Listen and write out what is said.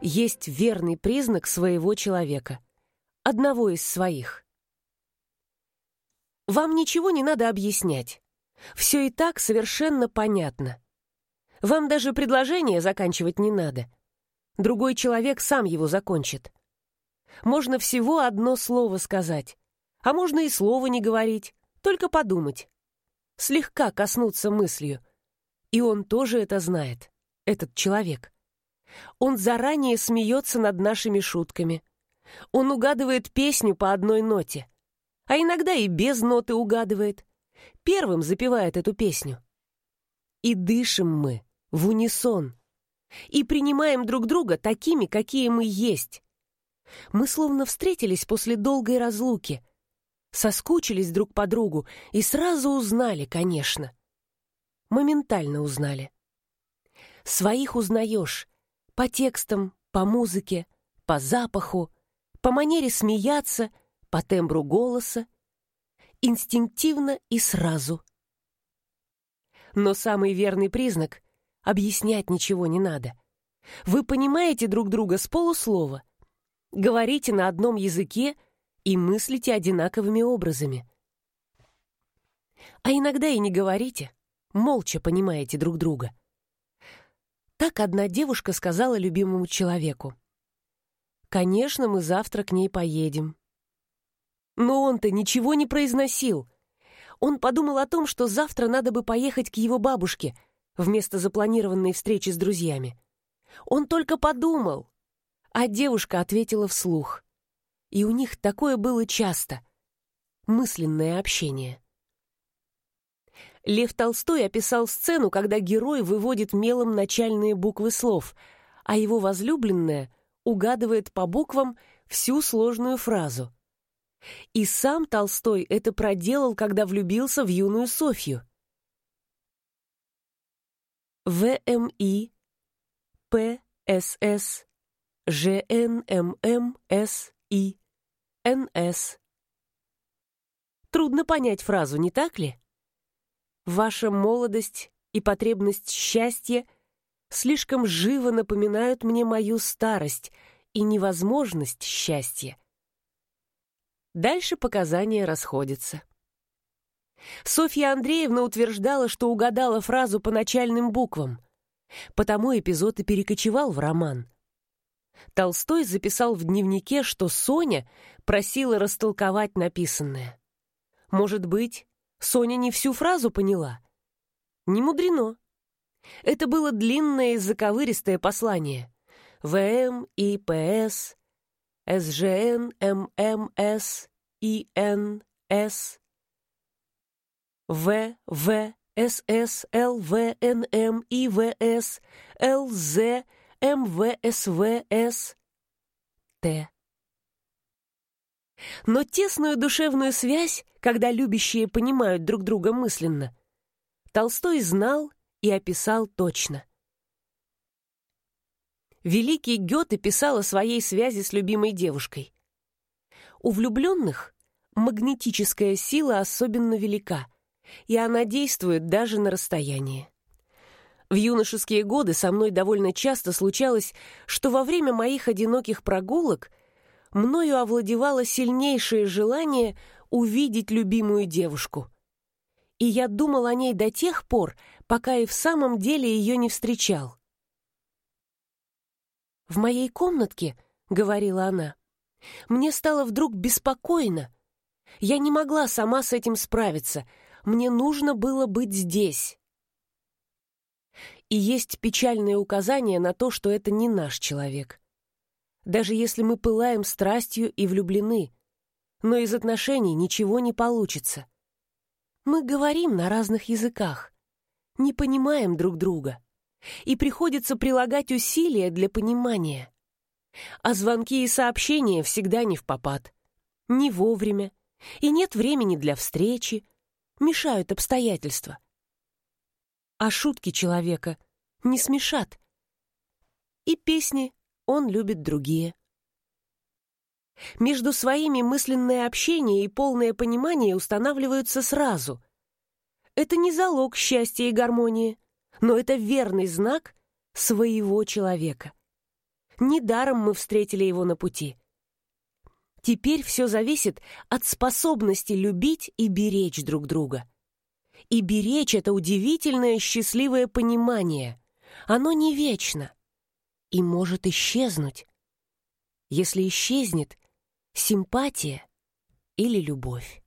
есть верный признак своего человека, одного из своих. Вам ничего не надо объяснять. Все и так совершенно понятно. Вам даже предложение заканчивать не надо. Другой человек сам его закончит. Можно всего одно слово сказать, а можно и слова не говорить, только подумать. Слегка коснуться мыслью. И он тоже это знает, этот человек. Он заранее смеется над нашими шутками. Он угадывает песню по одной ноте. А иногда и без ноты угадывает. Первым запевает эту песню. И дышим мы в унисон. И принимаем друг друга такими, какие мы есть. Мы словно встретились после долгой разлуки. Соскучились друг по другу и сразу узнали, конечно. Моментально узнали. Своих узнаешь по текстам, по музыке, по запаху, по манере смеяться, по тембру голоса, инстинктивно и сразу. Но самый верный признак — объяснять ничего не надо. Вы понимаете друг друга с полуслова, говорите на одном языке и мыслите одинаковыми образами. А иногда и не говорите, молча понимаете друг друга. Так одна девушка сказала любимому человеку. «Конечно, мы завтра к ней поедем». Но он-то ничего не произносил. Он подумал о том, что завтра надо бы поехать к его бабушке вместо запланированной встречи с друзьями. Он только подумал, а девушка ответила вслух. И у них такое было часто. Мысленное общение. Лев Толстой описал сцену, когда герой выводит мелом начальные буквы слов, а его возлюбленная угадывает по буквам всю сложную фразу. И сам Толстой это проделал, когда влюбился в юную Софью. ВМИ, ПСС, ЖНММСИ, НС. Трудно понять фразу, не так ли? Ваша молодость и потребность счастья слишком живо напоминают мне мою старость и невозможность счастья. Дальше показания расходятся. Софья Андреевна утверждала, что угадала фразу по начальным буквам. Потому эпизод и перекочевал в роман. Толстой записал в дневнике, что Соня просила растолковать написанное. Может быть, Соня не всю фразу поняла? Не мудрено. Это было длинное и заковыристое послание. ВМ, ИПС, СЖН, ММС, ИНС, В, В, СС, ЛВ, НМ, ИВС, ЛЗ, МВСВС, Т. Но тесную душевную связь, когда любящие понимают друг друга мысленно, Толстой знал и описал точно. Великий Гёте писал о своей связи с любимой девушкой. У влюбленных магнетическая сила особенно велика, и она действует даже на расстоянии. В юношеские годы со мной довольно часто случалось, что во время моих одиноких прогулок мною овладевало сильнейшее желание увидеть любимую девушку. И я думал о ней до тех пор, пока и в самом деле ее не встречал. «В моей комнатке», — говорила она, — «мне стало вдруг беспокойно. Я не могла сама с этим справиться. Мне нужно было быть здесь». И есть печальное указание на то, что это не наш человек. Даже если мы пылаем страстью и влюблены, но из отношений ничего не получится. Мы говорим на разных языках, не понимаем друг друга, и приходится прилагать усилия для понимания. А звонки и сообщения всегда не в попад, не вовремя, и нет времени для встречи, мешают обстоятельства а шутки человека не смешат. И песни он любит другие. Между своими мысленное общение и полное понимание устанавливаются сразу. Это не залог счастья и гармонии, но это верный знак своего человека. Недаром мы встретили его на пути. Теперь все зависит от способности любить и беречь друг друга. И беречь — это удивительное счастливое понимание. Оно не вечно и может исчезнуть. Если исчезнет симпатия или любовь.